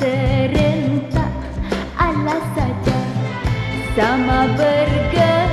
serentak alas saja sama bergerak.